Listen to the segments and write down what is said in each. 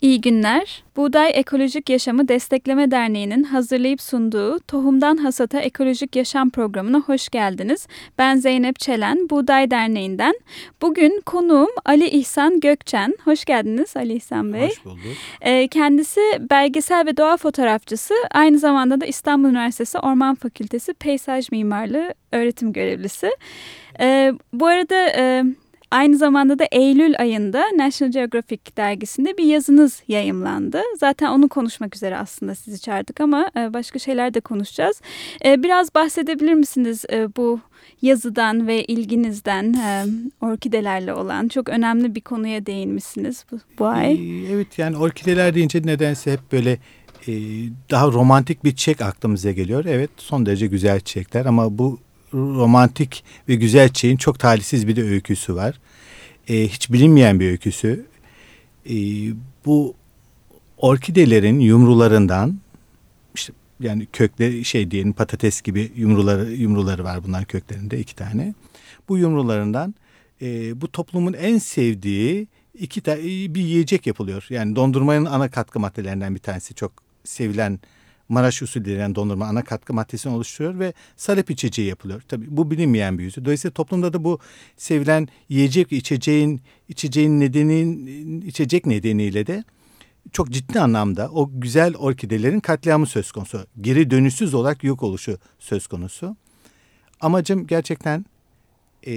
İyi günler. Buğday Ekolojik Yaşamı Destekleme Derneği'nin hazırlayıp sunduğu Tohumdan Hasata Ekolojik Yaşam programına hoş geldiniz. Ben Zeynep Çelen, Buğday Derneği'nden. Bugün konuğum Ali İhsan Gökçen. Hoş geldiniz Ali İhsan Bey. Hoş bulduk. Ee, kendisi belgesel ve doğa fotoğrafçısı. Aynı zamanda da İstanbul Üniversitesi Orman Fakültesi Peyzaj Mimarlığı öğretim görevlisi. Ee, bu arada... Aynı zamanda da Eylül ayında National Geographic dergisinde bir yazınız yayımlandı. Zaten onu konuşmak üzere aslında sizi çağırdık ama e, başka şeyler de konuşacağız. E, biraz bahsedebilir misiniz e, bu yazıdan ve ilginizden orkidelerle olan çok önemli bir konuya değinmişsiniz bu, bu ay. Evet yani orkideler deyince nedense hep böyle daha romantik bir çiçek aklımıza geliyor. Evet son derece güzel çiçekler ama bu romantik ve güzel çiçeğin çok talihsiz bir de öyküsü var. E, hiç bilinmeyen bir öyküsü. E, bu orkidelerin yumrularından işte yani kökleri şey diyelim patates gibi yumruları yumruları var bunların köklerinde iki tane. Bu yumrularından e, bu toplumun en sevdiği iki tane bir yiyecek yapılıyor. Yani dondurmanın ana katkı maddelerinden bir tanesi çok sevilen Maraş usulü denilen dondurma ana katkı maddesini oluşturuyor ve salep içeceği yapılıyor. Tabii bu bilinmeyen bir yüzü. Dolayısıyla toplumda da bu sevilen yiyecek içeceğin içeceğin nedenin içecek nedeniyle de çok ciddi anlamda o güzel orkidelerin katliamı söz konusu. Geri dönüşsüz olarak yok oluşu söz konusu. Amacım gerçekten e,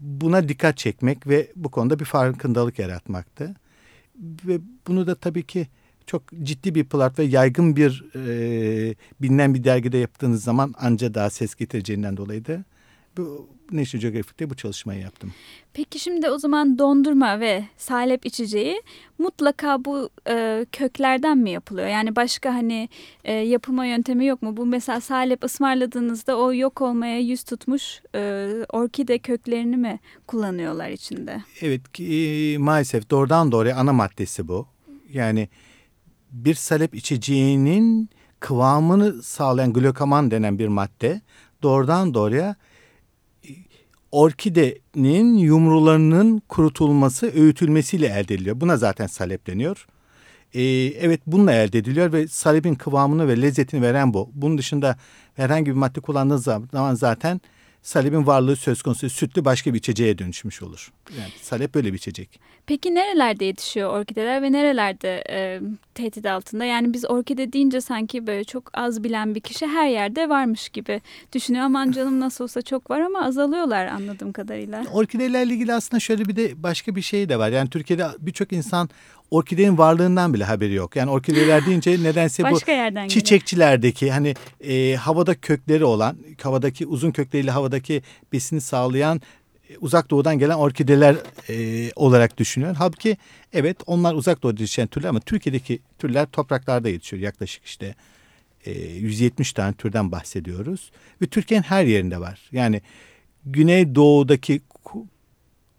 buna dikkat çekmek ve bu konuda bir farkındalık yaratmaktı. Ve bunu da tabii ki çok ciddi bir plat ve yaygın bir e, bilinen bir dergide yaptığınız zaman anca daha ses getireceğinden dolayı da bu National Geographic'te bu çalışmayı yaptım. Peki şimdi o zaman dondurma ve salep içeceği mutlaka bu e, köklerden mi yapılıyor? Yani başka hani e, yapılma yöntemi yok mu? Bu mesela salep ısmarladığınızda o yok olmaya yüz tutmuş e, orkide köklerini mi kullanıyorlar içinde? Evet e, maalesef doğrudan doğruya ana maddesi bu. Yani bir salep içeceğinin kıvamını sağlayan glukaman denen bir madde doğrudan doğruya e, orkidenin yumrularının kurutulması, öğütülmesiyle elde ediliyor. Buna zaten salep deniyor. Ee, evet bununla elde ediliyor ve salebin kıvamını ve lezzetini veren bu. Bunun dışında herhangi bir madde kullandığınız zaman zaten salebin varlığı söz konusu sütlü başka bir içeceğe dönüşmüş olur. Yani salep böyle bir içecek. Peki nerelerde yetişiyor orkideler ve nerelerde e, tehdit altında? Yani biz orkide deyince sanki böyle çok az bilen bir kişi her yerde varmış gibi düşünüyor. Aman canım nasıl olsa çok var ama azalıyorlar anladığım kadarıyla. Orkidelerle ilgili aslında şöyle bir de başka bir şey de var. Yani Türkiye'de birçok insan orkidenin varlığından bile haberi yok. Yani orkideler deyince nedense bu çiçekçilerdeki hani e, havada kökleri olan, havadaki uzun kökleriyle havadaki besini sağlayan e, uzak doğudan gelen orkideler e, olarak düşünüyor. Halbuki evet onlar uzak doğuda yetişen türler ama Türkiye'deki türler topraklarda yetişiyor. Yaklaşık işte e, 170 tane türden bahsediyoruz. Ve Türkiye'nin her yerinde var. Yani Güneydoğu'daki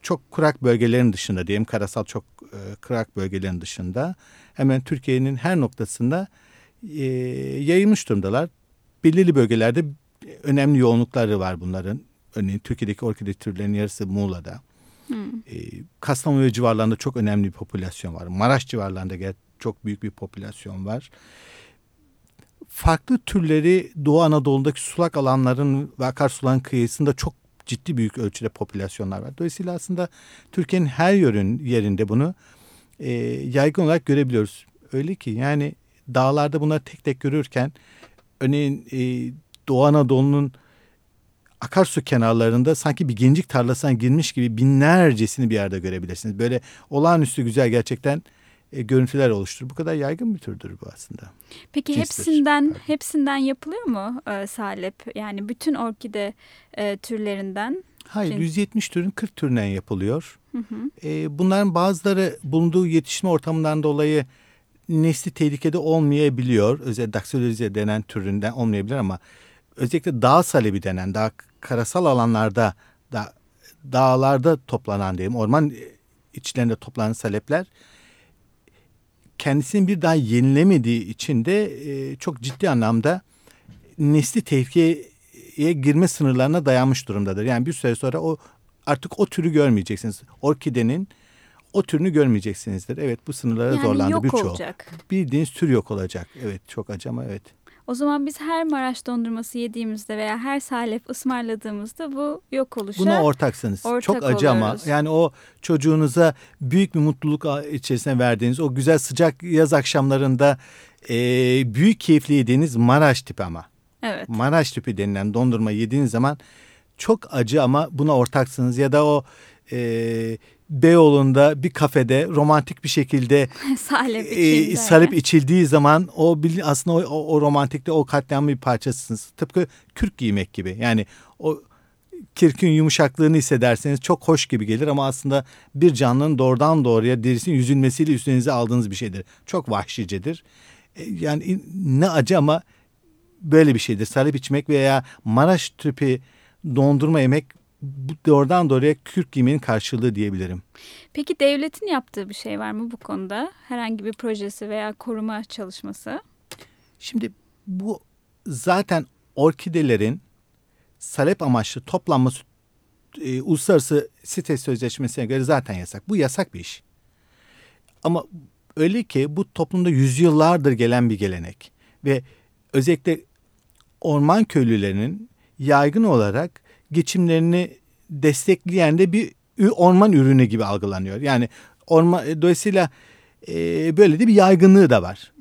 çok kurak bölgelerin dışında diyelim karasal çok e, kurak bölgelerin dışında hemen Türkiye'nin her noktasında e, yayılmış durumdalar. Belirli bölgelerde önemli yoğunlukları var bunların. Örneğin Türkiye'deki orkide türlerinin yarısı Muğla'da. Hmm. E, Kastamonu civarlarında çok önemli bir popülasyon var. Maraş civarlarında çok büyük bir popülasyon var. Farklı türleri Doğu Anadolu'daki sulak alanların ve akarsuların kıyısında çok ciddi büyük ölçüde popülasyonlar var. Dolayısıyla aslında Türkiye'nin her yörün yerinde bunu e, yaygın olarak görebiliyoruz. Öyle ki yani dağlarda bunları tek tek görürken örneğin e, Doğu Anadolu'nun akarsu kenarlarında sanki bir gencik tarlasına girmiş gibi binlercesini bir yerde görebilirsiniz. Böyle olağanüstü güzel gerçekten e, görüntüler oluşturur. Bu kadar yaygın bir türdür bu aslında. Peki Cinstir. hepsinden Pardon. hepsinden yapılıyor mu e, salep? Yani bütün orkide e, türlerinden? Hayır, Cins. 170 türün 40 türünden yapılıyor. Hı hı. E, bunların bazıları bulunduğu yetişme ortamından dolayı nesli tehlikede olmayabiliyor. Özellikle daksilize denen türünden olmayabilir ama özellikle dağ salebi denen, daha karasal alanlarda, da, dağlarda toplanan diyeyim, orman içlerinde toplanan salepler kendisini bir daha yenilemediği için de e, çok ciddi anlamda nesli tehlikeye girme sınırlarına dayanmış durumdadır. Yani bir süre sonra o artık o türü görmeyeceksiniz. Orkidenin o türünü görmeyeceksinizdir. Evet bu sınırlara yani zorlandı birçoğu. Bildiğiniz tür yok olacak. Evet çok acı ama evet. O zaman biz her Maraş dondurması yediğimizde veya her salep ısmarladığımızda bu yok oluşa Buna ortaksınız. ortak Çok acı ama oluyoruz. yani o çocuğunuza büyük bir mutluluk içerisine verdiğiniz o güzel sıcak yaz akşamlarında e, büyük keyifli yediğiniz Maraş tipi ama. Evet. Maraş tipi denilen dondurma yediğiniz zaman çok acı ama buna ortaksınız ya da o e, Beyoğlu'nda bir kafede romantik bir şekilde salep e, içinde. salep içildiği zaman o aslında o, o, o romantikte o katliamın bir parçasısınız. Tıpkı kürk giymek gibi. Yani o kirkin yumuşaklığını hissederseniz çok hoş gibi gelir ama aslında bir canlının doğrudan doğruya derisinin yüzülmesiyle üstünüze aldığınız bir şeydir. Çok vahşicedir. E, Yani ne acı ama böyle bir şeydir. Salep içmek veya Maraş tipi dondurma yemek doğrudan doğruya kürk giymenin karşılığı diyebilirim. Peki devletin yaptığı bir şey var mı bu konuda? Herhangi bir projesi veya koruma çalışması? Şimdi bu zaten orkidelerin salep amaçlı toplanması e, uluslararası site sözleşmesine göre zaten yasak. Bu yasak bir iş. Ama öyle ki bu toplumda yüzyıllardır gelen bir gelenek ve özellikle orman köylülerinin yaygın olarak geçimlerini destekleyen de bir orman ürünü gibi algılanıyor. Yani orman e, dolayısıyla e, böyle de bir yaygınlığı da var.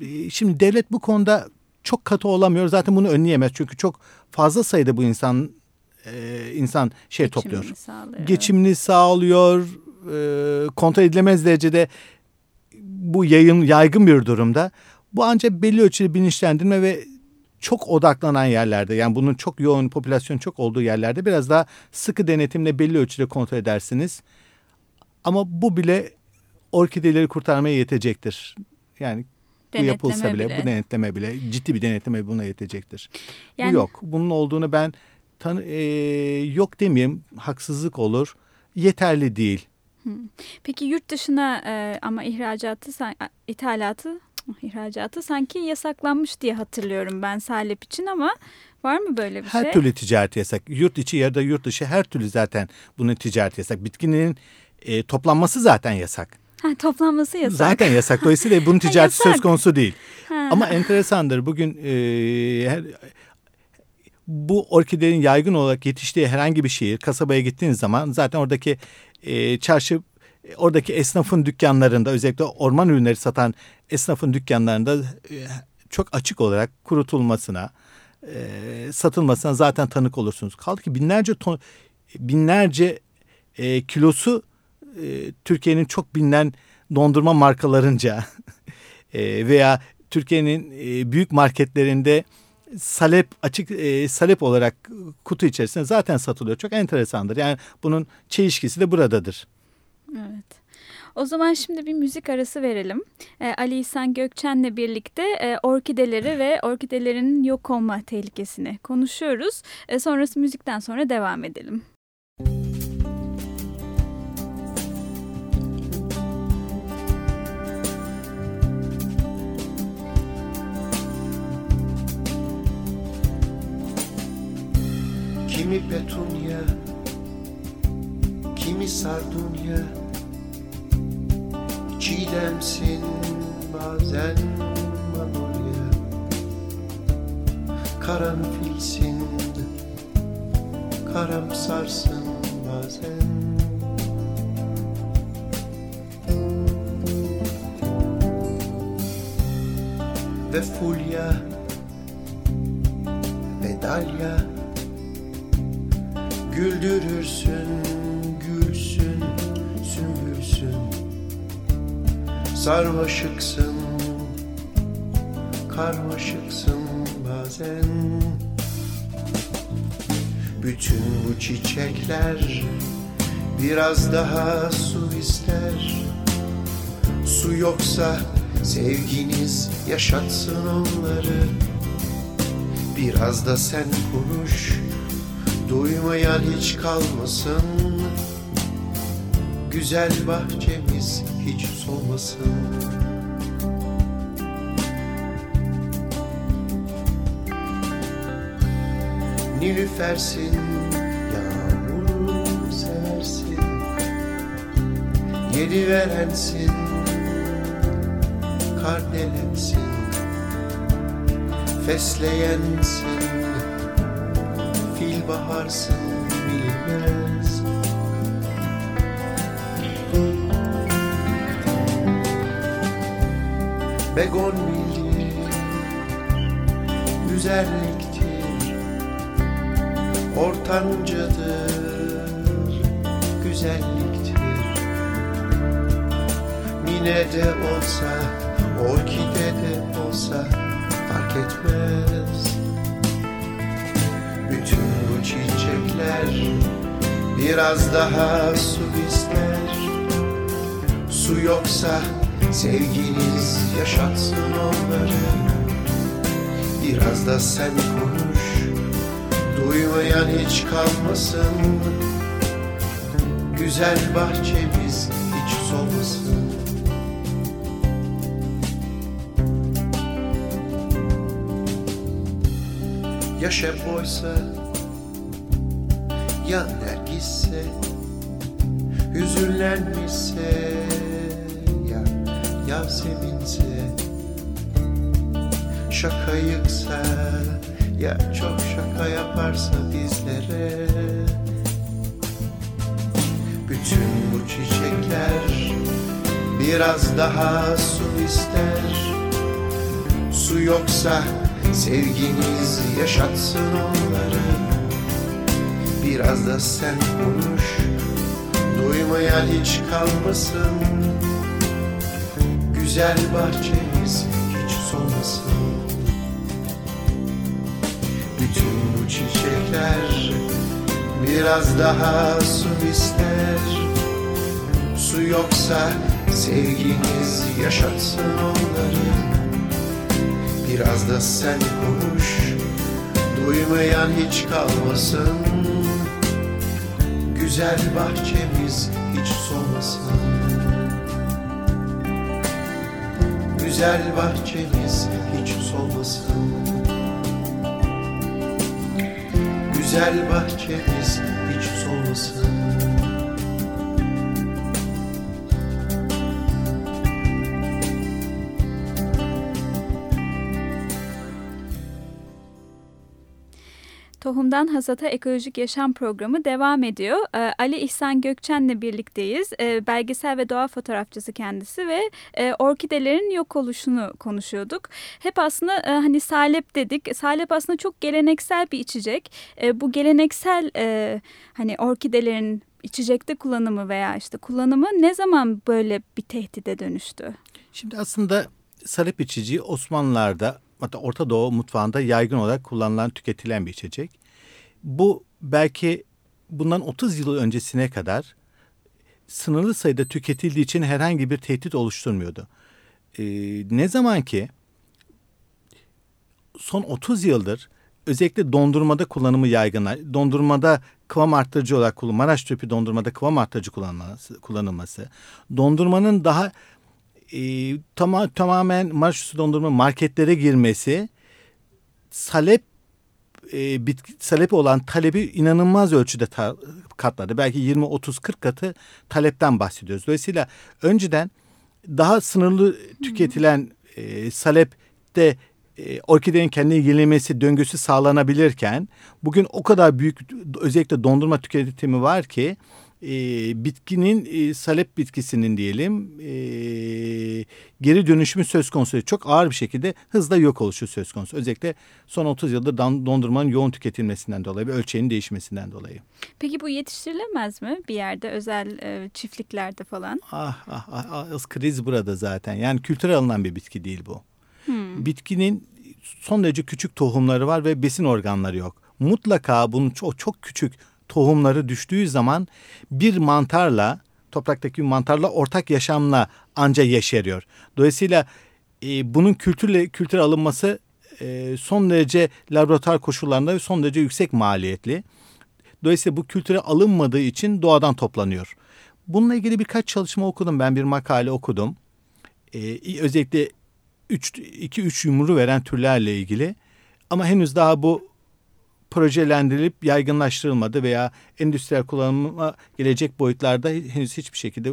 E, Şimdi devlet bu konuda çok katı olamıyor. Zaten bunu önleyemez. Çünkü çok fazla sayıda bu insan e, insan şey topluyor. Geçimini sağlıyor. Geçimini sağlıyor. E, kontrol edilemez derecede bu yayın yaygın bir durumda. Bu ancak belli ölçüde bilinçlendirme ve çok odaklanan yerlerde yani bunun çok yoğun popülasyon çok olduğu yerlerde biraz daha sıkı denetimle belli ölçüde kontrol edersiniz. Ama bu bile orkideleri kurtarmaya yetecektir. Yani bu yapılsa Denetleme bile, bu denetleme bile ciddi bir denetleme buna yetecektir. Yani- Bu yok. Bunun olduğunu ben tanı, e, yok demeyeyim haksızlık olur. Yeterli değil. Peki yurt dışına e, ama ihracatı, san- ithalatı, ihracatı sanki yasaklanmış diye hatırlıyorum ben salep için ama var mı böyle bir Her şey? türlü ticaret yasak. Yurt içi ya da yurt dışı her türlü zaten bunun ticaret yasak. Bitkinin e, toplanması zaten yasak. Ha, toplanması yasak. Zaten yasak. Dolayısıyla bunun ticareti söz konusu değil. Ha. Ama enteresandır. Bugün e, her, bu orkidenin yaygın olarak yetiştiği herhangi bir şehir, kasabaya gittiğiniz zaman zaten oradaki e, çarşı, oradaki esnafın dükkanlarında özellikle orman ürünleri satan esnafın dükkanlarında e, çok açık olarak kurutulmasına, e, satılmasına zaten tanık olursunuz. Kaldı ki binlerce ton, binlerce e, kilosu e, Türkiye'nin çok bilinen dondurma markalarınca e, veya Türkiye'nin e, büyük marketlerinde salep açık e, salep olarak kutu içerisinde zaten satılıyor. Çok enteresandır. Yani bunun çelişkisi de buradadır. Evet. O zaman şimdi bir müzik arası verelim. Ee, Ali İhsan Gökçen'le birlikte e, orkideleri ve orkidelerin yok olma tehlikesini konuşuyoruz. E, sonrası müzikten sonra devam edelim. Kimi petunya, kimi sardunya Çiğdemsin bazen manolya Karanfilsin, karamsarsın bazen. Ve fulya, ve dalya Güldürürsün, Sarmaşıksın, karmaşıksın bazen. Bütün bu çiçekler biraz daha su ister. Su yoksa sevginiz yaşatsın onları. Biraz da sen konuş Duymayan hiç kalmasın. Güzel bahçemiz hiç solmasın Nilüfersin Yağmuru seversin Yedi verensin Kardelensin Fesleyensin Fil baharsın bilinmez Begon bildi Güzelliktir Ortancadır Güzelliktir. Mine de olsa Orkide de olsa Fark etmez. Bütün bu çiçekler Biraz daha su ister. Su yoksa Sevginiz yaşatsın onları. Biraz da sen konuş Duymayan hiç kalmasın. Güzel bahçemiz hiç solmasın. Yaş hep oysa Ya nergisse Hüzünlenmişse Yaseminse Şaka yıksa Ya çok şaka yaparsa bizlere. Bütün bu çiçekler Biraz daha su ister. Su yoksa Sevginiz yaşatsın onları. Biraz da sen konuş Duymayan hiç kalmasın Güzel bahçemiz hiç solmasın Bütün bu çiçekler Biraz daha su ister. Su yoksa Sevginiz yaşatsın onları. Biraz da sen konuş Duymayan hiç kalmasın. Güzel bahçemiz hiç solmasın Güzel bahçemiz hiç solmasın. Güzel bahçemiz Tohumdan Hasata Ekolojik Yaşam Programı devam ediyor. Ee, Ali İhsan Gökçen'le birlikteyiz. Ee, belgesel ve doğa fotoğrafçısı kendisi ve e, orkidelerin yok oluşunu konuşuyorduk. Hep aslında e, hani salep dedik. Salep aslında çok geleneksel bir içecek. E, bu geleneksel hani orkidelerin içecekte kullanımı veya işte kullanımı ne zaman böyle bir tehdide dönüştü? Şimdi aslında salep içeceği Osmanlılar'da hatta Orta Doğu mutfağında yaygın olarak kullanılan, tüketilen bir içecek. Bu belki bundan 30 yıl öncesine kadar sınırlı sayıda tüketildiği için herhangi bir tehdit oluşturmuyordu. Ee, ne zaman ki son 30 yıldır özellikle dondurmada kullanımı yaygınlar. Dondurmada kıvam arttırıcı olarak kullanılması, Maraş tüpü dondurmada kıvam arttırıcı kullanılması, kullanılması. Dondurmanın daha e, tama, tamamen Maraş dondurma marketlere girmesi salep e, bitki, salep olan talebi inanılmaz ölçüde ta, katladı. Belki 20, 30, 40 katı talepten bahsediyoruz. Dolayısıyla önceden daha sınırlı tüketilen e, salepte e, orkidenin kendini yenilemesi döngüsü sağlanabilirken bugün o kadar büyük özellikle dondurma tüketimi var ki e, bitkinin e, salep bitkisinin diyelim e, geri dönüşümü söz konusu çok ağır bir şekilde hızla yok oluşu söz konusu. Özellikle son 30 yıldır dondurmanın yoğun tüketilmesinden dolayı ve ölçeğinin değişmesinden dolayı. Peki bu yetiştirilemez mi bir yerde özel e, çiftliklerde falan? Ah, ah, ah, ah kriz burada zaten yani kültürel alınan bir bitki değil bu. Hmm. Bitkinin son derece küçük tohumları var ve besin organları yok. Mutlaka bunun çok, çok küçük tohumları düştüğü zaman bir mantarla topraktaki bir mantarla ortak yaşamla anca yeşeriyor. Dolayısıyla e, bunun kültürle kültür alınması e, son derece laboratuvar koşullarında ve son derece yüksek maliyetli. Dolayısıyla bu kültüre alınmadığı için doğadan toplanıyor. Bununla ilgili birkaç çalışma okudum. Ben bir makale okudum. Ee, özellikle 2-3 yumru veren türlerle ilgili. Ama henüz daha bu projelendirilip yaygınlaştırılmadı veya endüstriyel kullanıma gelecek boyutlarda henüz hiçbir şekilde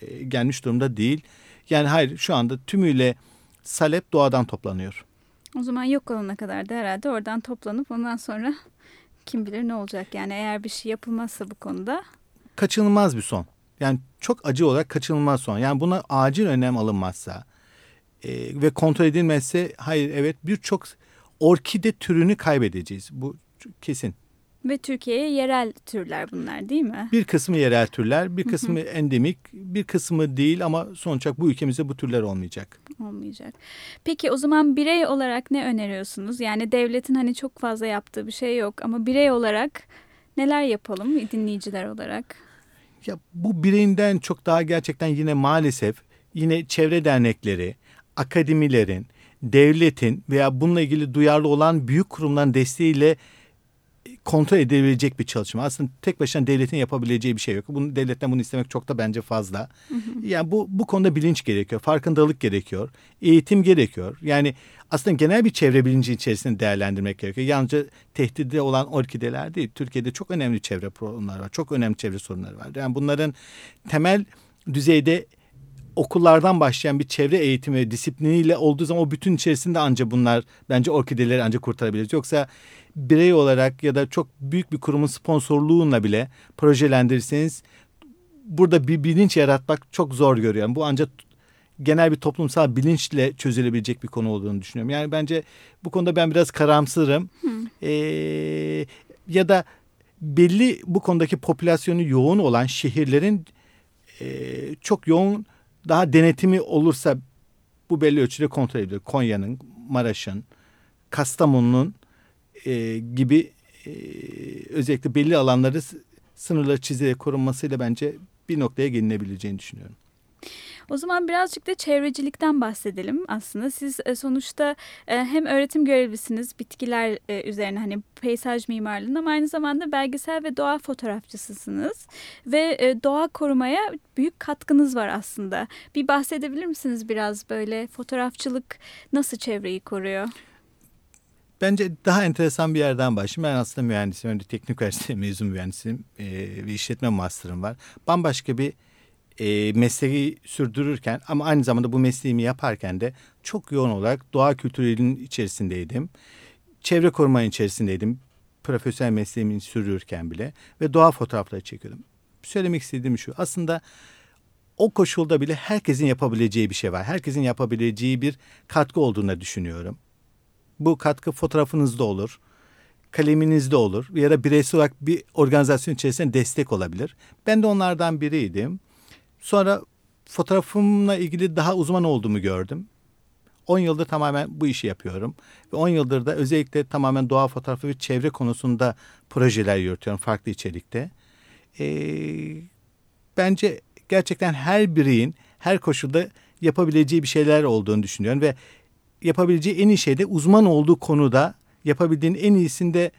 e, gelmiş durumda değil. Yani hayır şu anda tümüyle salep doğadan toplanıyor. O zaman yok olana kadar da herhalde oradan toplanıp ondan sonra kim bilir ne olacak. Yani eğer bir şey yapılmazsa bu konuda. Kaçınılmaz bir son. Yani çok acı olarak kaçınılmaz son. Yani buna acil önem alınmazsa e, ve kontrol edilmezse hayır evet birçok orkide türünü kaybedeceğiz. Bu kesin. Ve Türkiye'ye yerel türler bunlar değil mi? Bir kısmı yerel türler, bir kısmı endemik, bir kısmı değil ama sonuç olarak bu ülkemizde bu türler olmayacak. Olmayacak. Peki o zaman birey olarak ne öneriyorsunuz? Yani devletin hani çok fazla yaptığı bir şey yok ama birey olarak neler yapalım dinleyiciler olarak? Ya bu bireyinden çok daha gerçekten yine maalesef yine çevre dernekleri, akademilerin, devletin veya bununla ilgili duyarlı olan büyük kurumların desteğiyle kontrol edebilecek bir çalışma. Aslında tek başına devletin yapabileceği bir şey yok. Bunu devletten bunu istemek çok da bence fazla. Hı hı. Yani bu bu konuda bilinç gerekiyor, farkındalık gerekiyor, eğitim gerekiyor. Yani aslında genel bir çevre bilinci içerisinde değerlendirmek gerekiyor. Yalnızca tehdide olan orkideler değil. Türkiye'de çok önemli çevre problemleri var. Çok önemli çevre sorunları var. Yani bunların temel düzeyde okullardan başlayan bir çevre eğitimi disipliniyle olduğu zaman o bütün içerisinde anca bunlar bence orkideleri anca kurtarabiliriz. Yoksa birey olarak ya da çok büyük bir kurumun sponsorluğunla bile projelendirirseniz burada bir bilinç yaratmak çok zor görüyorum. Bu ancak genel bir toplumsal bilinçle çözülebilecek bir konu olduğunu düşünüyorum. Yani bence bu konuda ben biraz karamsırım. Ee, ya da belli bu konudaki popülasyonu yoğun olan şehirlerin e, çok yoğun daha denetimi olursa bu belli ölçüde kontrol edilir. Konya'nın, Maraş'ın, Kastamonu'nun e, gibi e, özellikle belli alanları sınırları çizerek korunmasıyla bence bir noktaya gelinebileceğini düşünüyorum. O zaman birazcık da çevrecilikten bahsedelim aslında. Siz e, sonuçta e, hem öğretim görevlisiniz bitkiler e, üzerine hani peyzaj mimarlığının ama aynı zamanda belgesel ve doğa fotoğrafçısısınız. Ve doğa korumaya büyük katkınız var aslında. Bir bahsedebilir misiniz biraz böyle fotoğrafçılık nasıl çevreyi koruyor? Bence daha enteresan bir yerden başlayayım. Ben aslında mühendisim. Önce teknik üniversite mezun mühendisim. E, ve işletme master'ım var. Bambaşka bir e, mesleği sürdürürken ama aynı zamanda bu mesleğimi yaparken de çok yoğun olarak doğa kültürünün içerisindeydim. Çevre korumanın içerisindeydim. Profesyonel mesleğimi sürdürürken bile ve doğa fotoğrafları çekiyordum. Söylemek istediğim şu aslında o koşulda bile herkesin yapabileceği bir şey var. Herkesin yapabileceği bir katkı olduğunu düşünüyorum. Bu katkı fotoğrafınızda olur, kaleminizde olur ya da bireysel olarak bir organizasyon içerisinde destek olabilir. Ben de onlardan biriydim. Sonra fotoğrafımla ilgili daha uzman olduğumu gördüm. 10 yıldır tamamen bu işi yapıyorum. Ve 10 yıldır da özellikle tamamen doğa fotoğrafı ve çevre konusunda projeler yürütüyorum farklı içerikte. Ee, bence gerçekten her bireyin her koşulda yapabileceği bir şeyler olduğunu düşünüyorum. Ve yapabileceği en iyi şey de uzman olduğu konuda yapabildiğin en iyisinde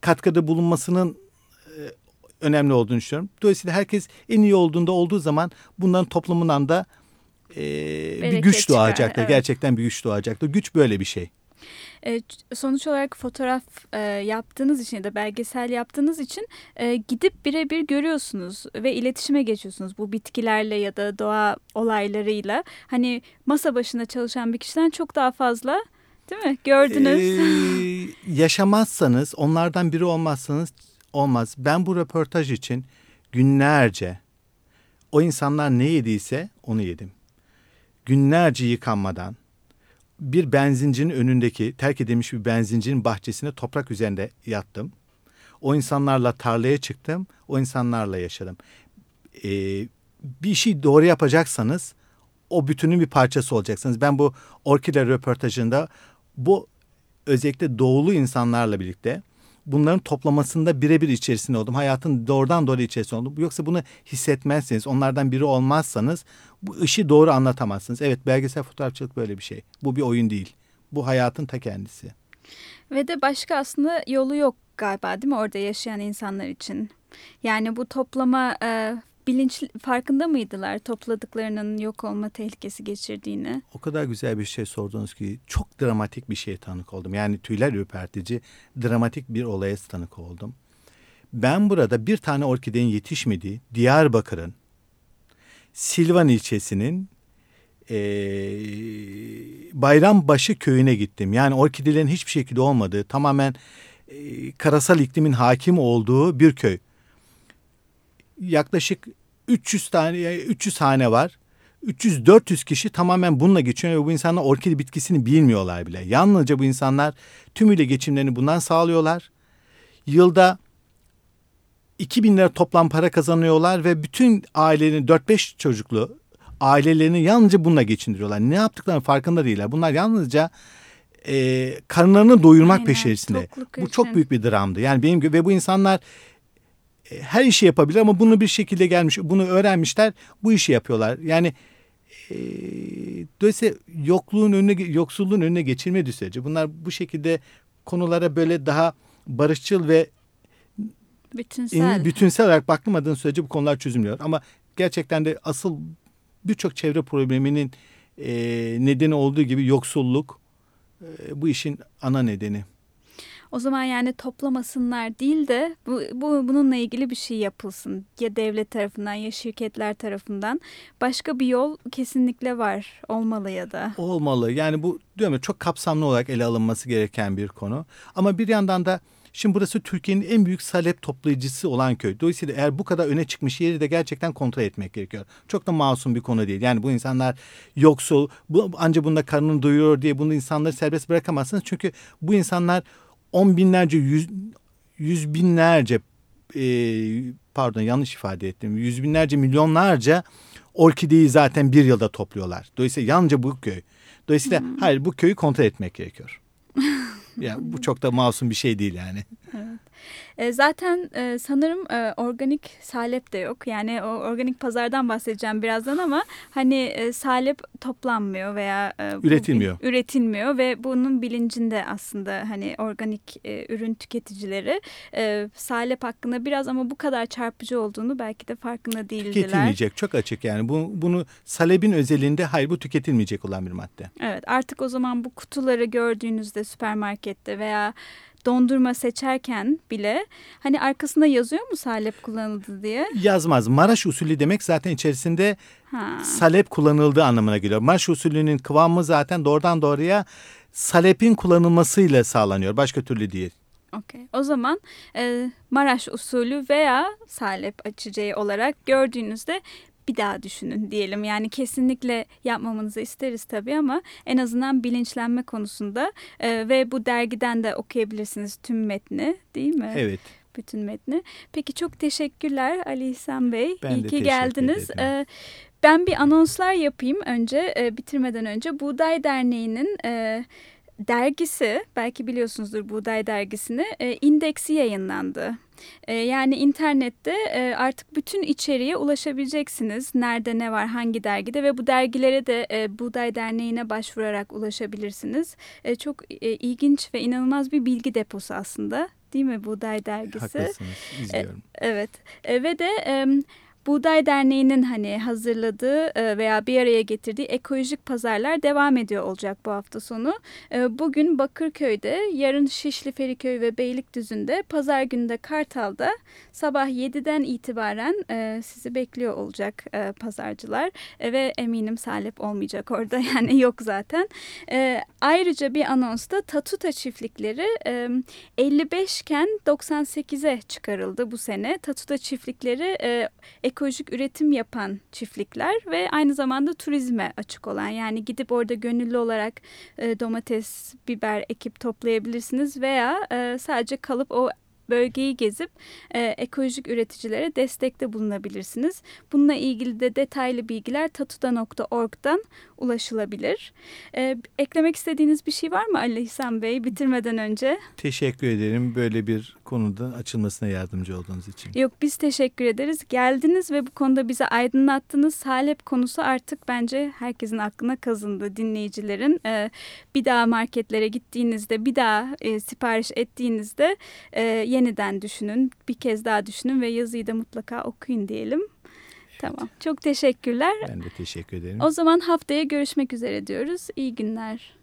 katkıda bulunmasının önemli olduğunu düşünüyorum. Dolayısıyla herkes en iyi olduğunda olduğu zaman bundan toplumundan da e, bir güç çıkar, doğacaktır. Evet. Gerçekten bir güç doğacaktır. Güç böyle bir şey. E, sonuç olarak fotoğraf e, yaptığınız için ya da belgesel yaptığınız için e, gidip birebir görüyorsunuz ve iletişime geçiyorsunuz bu bitkilerle ya da doğa olaylarıyla. Hani masa başında çalışan bir kişiden çok daha fazla değil mi? Gördünüz. Ee, yaşamazsanız, onlardan biri olmazsanız olmaz. Ben bu röportaj için günlerce o insanlar ne yediyse onu yedim. Günlerce yıkanmadan bir benzincinin önündeki terk edilmiş bir benzincinin bahçesine toprak üzerinde yattım. O insanlarla tarlaya çıktım. O insanlarla yaşadım. Ee, bir şey doğru yapacaksanız o bütünün bir parçası olacaksınız. Ben bu orkide röportajında bu özellikle doğulu insanlarla birlikte bunların toplamasında birebir içerisinde oldum. Hayatın doğrudan doğru içerisinde oldum. Yoksa bunu hissetmezseniz, onlardan biri olmazsanız bu işi doğru anlatamazsınız. Evet belgesel fotoğrafçılık böyle bir şey. Bu bir oyun değil. Bu hayatın ta kendisi. Ve de başka aslında yolu yok galiba değil mi orada yaşayan insanlar için? Yani bu toplama e, bilinç farkında mıydılar topladıklarının yok olma tehlikesi geçirdiğini? O kadar güzel bir şey sordunuz ki çok dramatik bir şeye tanık oldum. Yani tüyler ürpertici, dramatik bir olaya tanık oldum. Ben burada bir tane orkidenin yetişmediği Diyarbakır'ın Silvan ilçesinin e, Bayrambaşı köyüne gittim. Yani orkidelerin hiçbir şekilde olmadığı, tamamen e, karasal iklimin hakim olduğu bir köy. Yaklaşık 300 tane 300 hane var. 300-400 kişi tamamen bununla geçiyor ve bu insanlar orkide bitkisini bilmiyorlar bile. Yalnızca bu insanlar tümüyle geçimlerini bundan sağlıyorlar. Yılda 2000 lira toplam para kazanıyorlar ve bütün ailenin 4-5 çocuklu ailelerini yalnızca bununla geçindiriyorlar. Ne yaptıklarının farkında değiller. Bunlar yalnızca e, karınlarını doyurmak Aynen, peşerisinde. Bu çok büyük bir dramdı. Yani benim ve bu insanlar her işi yapabilir ama bunu bir şekilde gelmiş, bunu öğrenmişler, bu işi yapıyorlar. Yani e, dolayısıyla yokluğun önüne, yoksulluğun önüne geçilmediği sürece bunlar bu şekilde konulara böyle daha barışçıl ve bütünsel, bütünsel olarak bakılmadığın sürece bu konular çözülmüyor. Ama gerçekten de asıl birçok çevre probleminin e, nedeni olduğu gibi yoksulluk e, bu işin ana nedeni. O zaman yani toplamasınlar değil de bu, bu bununla ilgili bir şey yapılsın. Ya devlet tarafından ya şirketler tarafından. Başka bir yol kesinlikle var. Olmalı ya da. Olmalı. Yani bu diyorum ya çok kapsamlı olarak ele alınması gereken bir konu. Ama bir yandan da Şimdi burası Türkiye'nin en büyük salep toplayıcısı olan köy. Dolayısıyla eğer bu kadar öne çıkmış yeri de gerçekten kontrol etmek gerekiyor. Çok da masum bir konu değil. Yani bu insanlar yoksul, bu, ancak bunda karnını doyuyor diye bunu insanları serbest bırakamazsınız. Çünkü bu insanlar on binlerce, yüz, yüz binlerce e, pardon yanlış ifade ettim. Yüz binlerce, milyonlarca orkideyi zaten bir yılda topluyorlar. Dolayısıyla yalnızca bu köy. Dolayısıyla hmm. hayır bu köyü kontrol etmek gerekiyor. yani bu çok da masum bir şey değil yani. Evet. E, zaten e, sanırım e, organik salep de yok. Yani o organik pazardan bahsedeceğim birazdan ama hani e, salep toplanmıyor veya e, üretilmiyor. Bu, üretilmiyor ve bunun bilincinde aslında hani organik e, ürün tüketicileri e, salep hakkında biraz ama bu kadar çarpıcı olduğunu belki de farkında değildiler. Tüketilmeyecek çok açık yani. Bu, bunu salebin özelinde hayır bu tüketilmeyecek olan bir madde. Evet artık o zaman bu kutuları gördüğünüzde süpermarkette veya dondurma seçerken bile hani arkasında yazıyor mu salep kullanıldı diye? Yazmaz. Maraş usulü demek zaten içerisinde ha. salep kullanıldığı anlamına geliyor. Maraş usulünün kıvamı zaten doğrudan doğruya salepin kullanılmasıyla sağlanıyor. Başka türlü değil. Okay. O zaman e, Maraş usulü veya salep açıcığı olarak gördüğünüzde bir daha düşünün diyelim. Yani kesinlikle yapmamanızı isteriz tabii ama en azından bilinçlenme konusunda e, ve bu dergiden de okuyabilirsiniz tüm metni değil mi? Evet. Bütün metni. Peki çok teşekkürler Ali İhsan Bey. Ben İyi ki geldiniz. Ederim. ben bir anonslar yapayım önce e, bitirmeden önce. Buğday Derneği'nin e, dergisi belki biliyorsunuzdur Buğday Dergisi'ni e, indeksi yayınlandı. E, yani internette e, artık bütün içeriğe ulaşabileceksiniz. Nerede ne var hangi dergide ve bu dergilere de e, Buğday Derneği'ne başvurarak ulaşabilirsiniz. E, çok e, ilginç ve inanılmaz bir bilgi deposu aslında değil mi Buğday Dergisi? Haklısınız izliyorum. E, evet e, ve de... E, Buğday Derneği'nin hani hazırladığı e, veya bir araya getirdiği ekolojik pazarlar devam ediyor olacak bu hafta sonu. E, bugün Bakırköy'de, yarın Şişli Feriköy ve Beylikdüzü'nde, pazar günü de Kartal'da sabah 7'den itibaren e, sizi bekliyor olacak pazarcılar. Ve eminim salep olmayacak orada yani yok zaten. Ayrıca bir anonsta Tatuta çiftlikleri 55 iken 98'e çıkarıldı bu sene. Tatuta çiftlikleri ekolojik üretim yapan çiftlikler ve aynı zamanda turizme açık olan yani gidip orada gönüllü olarak e, domates, biber ekip toplayabilirsiniz veya e, sadece kalıp o bölgeyi gezip e, ekolojik üreticilere destekte bulunabilirsiniz. Bununla ilgili de detaylı bilgiler tatuda.org'dan ulaşılabilir. E, eklemek istediğiniz bir şey var mı Ali İhsan Bey bitirmeden önce? Teşekkür ederim böyle bir konuda açılmasına yardımcı olduğunuz için. Yok biz teşekkür ederiz. Geldiniz ve bu konuda bize aydınlattınız. Salep konusu artık bence herkesin aklına kazındı dinleyicilerin. E, bir daha marketlere gittiğinizde bir daha e, sipariş ettiğinizde e, yeniden düşünün. Bir kez daha düşünün ve yazıyı da mutlaka okuyun diyelim. Tamam. Çok teşekkürler. Ben de teşekkür ederim. O zaman haftaya görüşmek üzere diyoruz. İyi günler.